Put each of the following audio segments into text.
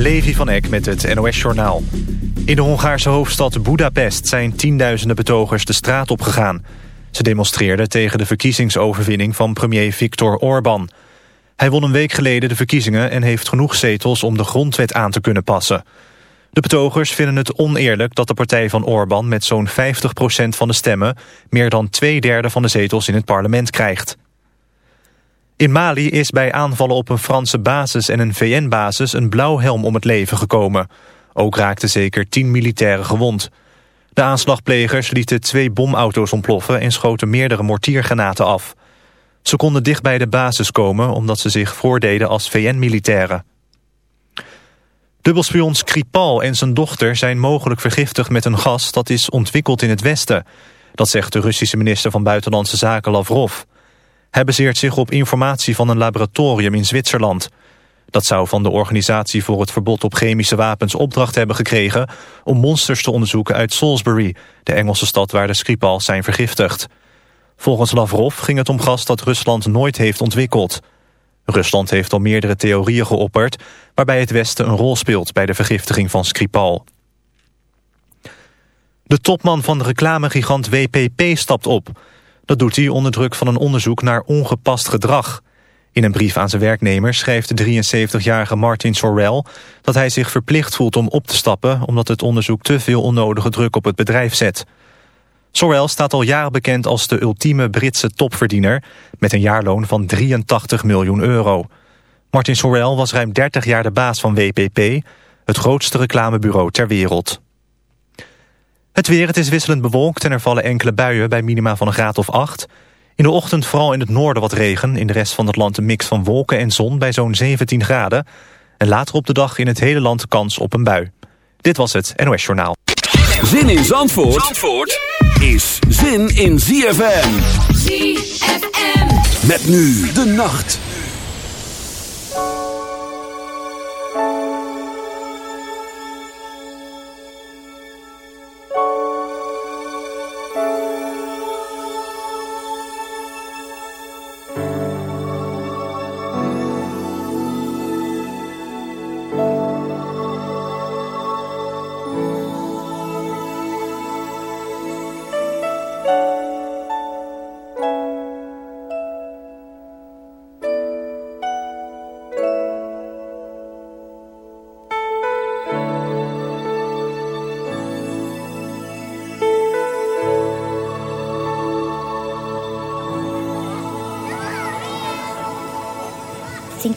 Levi van Eck met het NOS-journaal. In de Hongaarse hoofdstad Budapest zijn tienduizenden betogers de straat opgegaan. Ze demonstreerden tegen de verkiezingsoverwinning van premier Viktor Orbán. Hij won een week geleden de verkiezingen en heeft genoeg zetels om de grondwet aan te kunnen passen. De betogers vinden het oneerlijk dat de partij van Orbán met zo'n 50% van de stemmen... meer dan twee derde van de zetels in het parlement krijgt. In Mali is bij aanvallen op een Franse basis en een VN-basis een blauwhelm om het leven gekomen. Ook raakten zeker tien militairen gewond. De aanslagplegers lieten twee bomauto's ontploffen en schoten meerdere mortiergranaten af. Ze konden dicht bij de basis komen omdat ze zich voordeden als VN-militairen. Dubbelspion Skripal en zijn dochter zijn mogelijk vergiftigd met een gas dat is ontwikkeld in het Westen. Dat zegt de Russische minister van Buitenlandse Zaken Lavrov. Hij baseert zich op informatie van een laboratorium in Zwitserland. Dat zou van de Organisatie voor het Verbod op Chemische Wapens opdracht hebben gekregen... om monsters te onderzoeken uit Salisbury, de Engelse stad waar de Skripals zijn vergiftigd. Volgens Lavrov ging het om gas dat Rusland nooit heeft ontwikkeld. Rusland heeft al meerdere theorieën geopperd... waarbij het Westen een rol speelt bij de vergiftiging van Skripal. De topman van de reclamegigant WPP stapt op... Dat doet hij onder druk van een onderzoek naar ongepast gedrag. In een brief aan zijn werknemers schrijft de 73-jarige Martin Sorrell... dat hij zich verplicht voelt om op te stappen... omdat het onderzoek te veel onnodige druk op het bedrijf zet. Sorrell staat al jaren bekend als de ultieme Britse topverdiener... met een jaarloon van 83 miljoen euro. Martin Sorrell was ruim 30 jaar de baas van WPP... het grootste reclamebureau ter wereld. Het weer, het is wisselend bewolkt en er vallen enkele buien bij minima van een graad of 8. In de ochtend vooral in het noorden wat regen. In de rest van het land een mix van wolken en zon bij zo'n 17 graden. En later op de dag in het hele land kans op een bui. Dit was het NOS Journaal. Zin in Zandvoort, Zandvoort is zin in ZFM. ZFM. Met nu de nacht.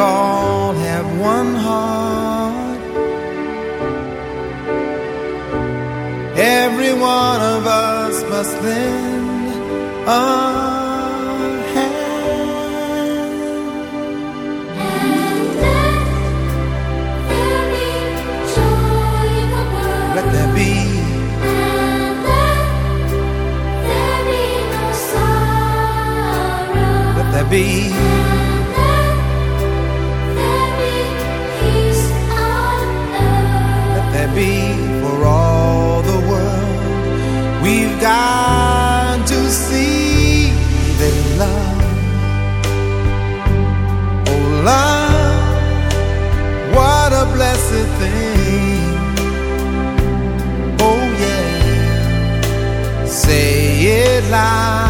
all have one heart. Every one of us must lend a hand. Let there be Let there be Let We've to see that love, oh love, what a blessed thing. Oh yeah, say it loud.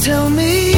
Tell me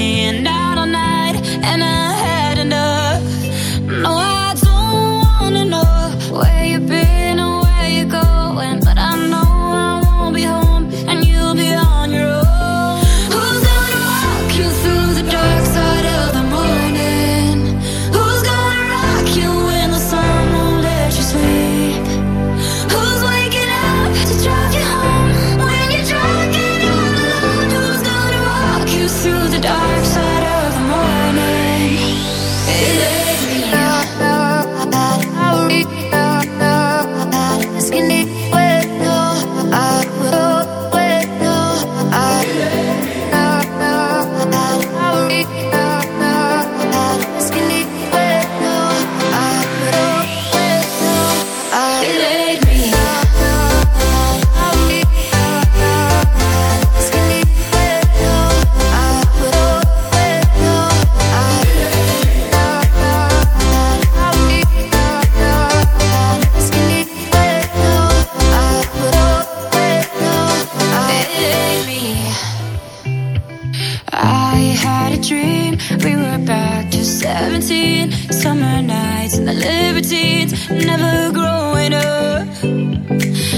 Never growing up.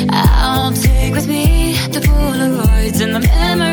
I'll take with me the Polaroids and the memories.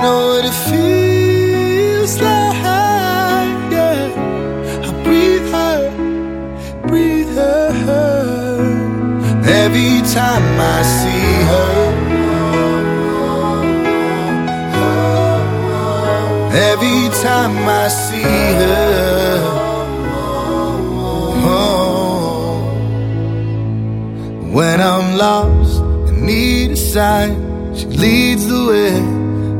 I know what it feels like. Yeah, I breathe her, breathe her. Every time I see her. Every time I see her. Oh. When I'm lost and need a sign, she leads the way,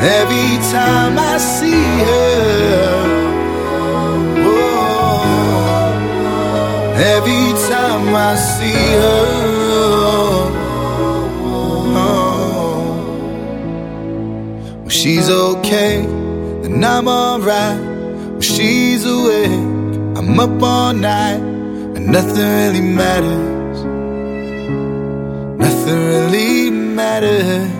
every time I see her. Oh, every time I see her. Oh, when she's okay, and I'm alright. When she's awake, I'm up all night, but nothing really matters. Nothing really matters.